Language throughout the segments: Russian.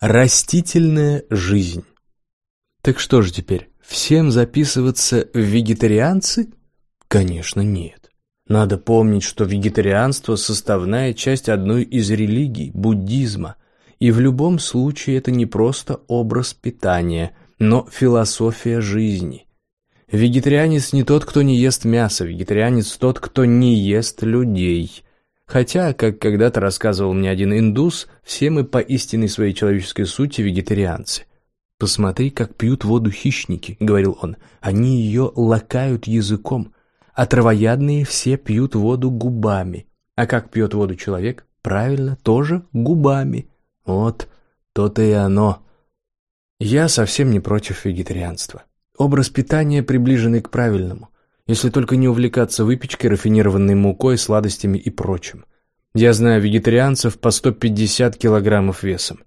Растительная жизнь. Так что же теперь, всем записываться в вегетарианцы? Конечно, нет. Надо помнить, что вегетарианство – составная часть одной из религий – буддизма. И в любом случае это не просто образ питания, но философия жизни. Вегетарианец не тот, кто не ест мясо, вегетарианец тот, кто не ест людей – Хотя, как когда-то рассказывал мне один индус, все мы по истинной своей человеческой сути вегетарианцы. «Посмотри, как пьют воду хищники», — говорил он. «Они ее лакают языком, а травоядные все пьют воду губами. А как пьет воду человек? Правильно, тоже губами. Вот, то-то и оно». Я совсем не против вегетарианства. Образ питания, приближенный к правильному если только не увлекаться выпечкой, рафинированной мукой, сладостями и прочим. Я знаю вегетарианцев по 150 килограммов весом.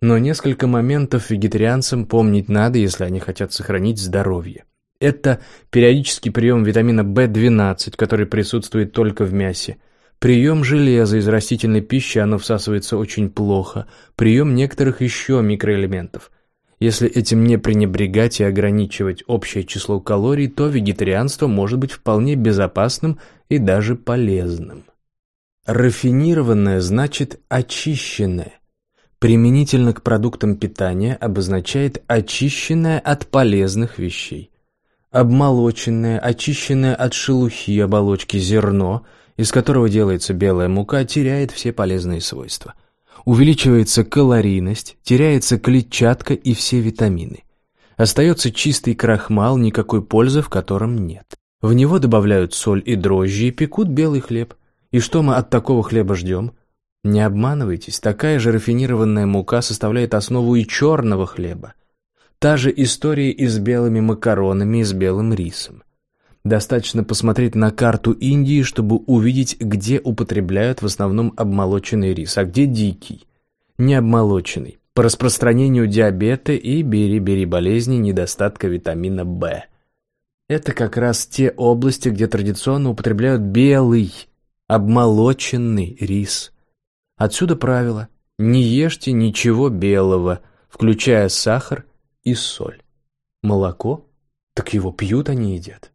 Но несколько моментов вегетарианцам помнить надо, если они хотят сохранить здоровье. Это периодический прием витамина В12, который присутствует только в мясе. Прием железа из растительной пищи, оно всасывается очень плохо. Прием некоторых еще микроэлементов. Если этим не пренебрегать и ограничивать общее число калорий, то вегетарианство может быть вполне безопасным и даже полезным. Рафинированное значит очищенное. Применительно к продуктам питания обозначает очищенное от полезных вещей. Обмолоченное, очищенное от шелухи оболочки зерно, из которого делается белая мука, теряет все полезные свойства – увеличивается калорийность, теряется клетчатка и все витамины. Остается чистый крахмал, никакой пользы в котором нет. В него добавляют соль и дрожжи и пекут белый хлеб. И что мы от такого хлеба ждем? Не обманывайтесь, такая же рафинированная мука составляет основу и черного хлеба. Та же история и с белыми макаронами, и с белым рисом. Достаточно посмотреть на карту Индии, чтобы увидеть, где употребляют в основном обмолоченный рис, а где дикий, необмолоченный, по распространению диабета и бери-бери болезни недостатка витамина В. Это как раз те области, где традиционно употребляют белый, обмолоченный рис. Отсюда правило – не ешьте ничего белого, включая сахар и соль. Молоко? Так его пьют, они едят.